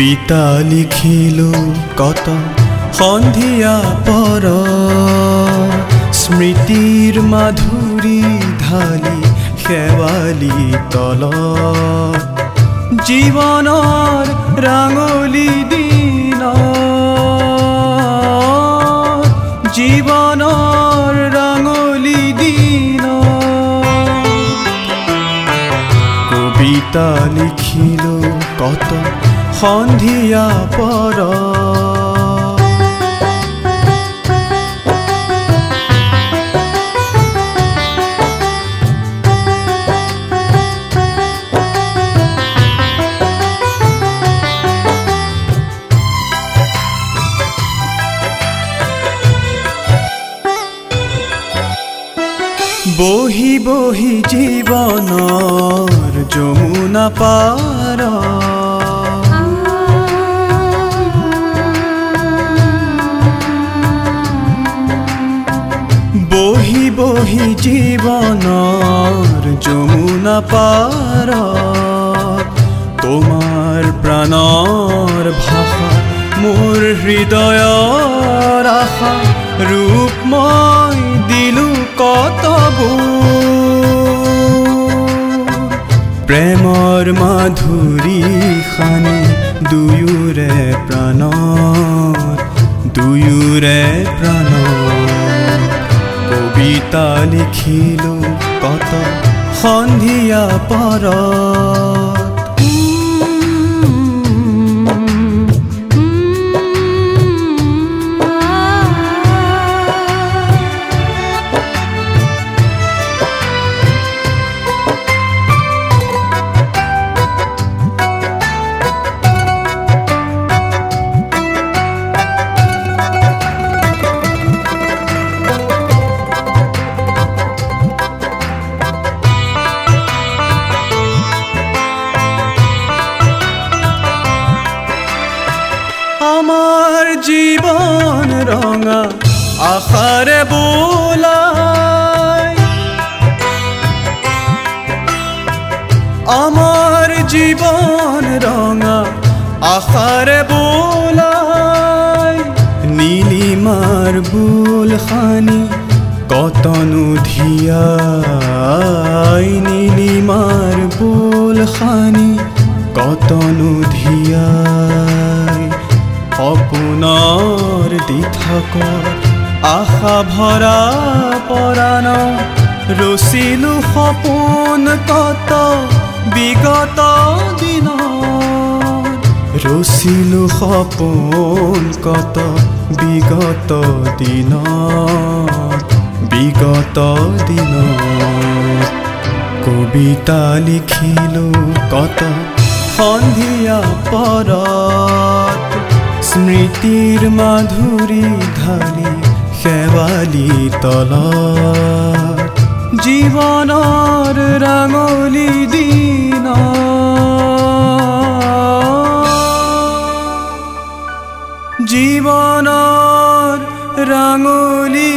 কবিতা লিখিলো কত সন্ধিয়া পৰ। স্মৃতিৰ মাধুৰী ঢালি শেৱালি তল। জীৱনৰ ৰাঙলী দিন। জীৱনৰ ৰাঙলী দিন। কবিতা লিখিলো কত সন্ধিয়া পৰ বহি বহি জীৱনৰ যমুনা পাৰ। বহি জীৱনৰ যমুনা পাৰ তোমাৰ প্ৰাণৰ ভাষা মোৰ হৃদয়ৰ আশা ৰূপ মই দিলো কতবোৰ প্ৰেমৰ মাধুৰী খানি দুয়োৰে প্ৰাণত দুয়োৰে প্ৰাণত কবিতা লিখিলো কত সন্ধিয়া পৰত। জীৱন ৰঙা আশাৰে বোলাই। আমাৰ জীৱন ৰঙা আশাৰে বোলাই। নীলিমাৰ বোল খানি কতনো ধিয়াই নীলিমাৰ বোল খানি কতনো ধিয়াই সপোনৰ দি থাক আশা ভৰা পৰাণ ৰচিলো সপোন কত বিগত দিন ৰচিলো সপোন কত বিগত দিন বিগত দিন কবিতা লিখিলো কত সন্ধিয়া পৰত? স্মৃতিৰ মাধুৰী ঢালি শেৱালি তল জীৱনৰ ৰাঙলী দিন। জীৱনৰ ৰাঙলী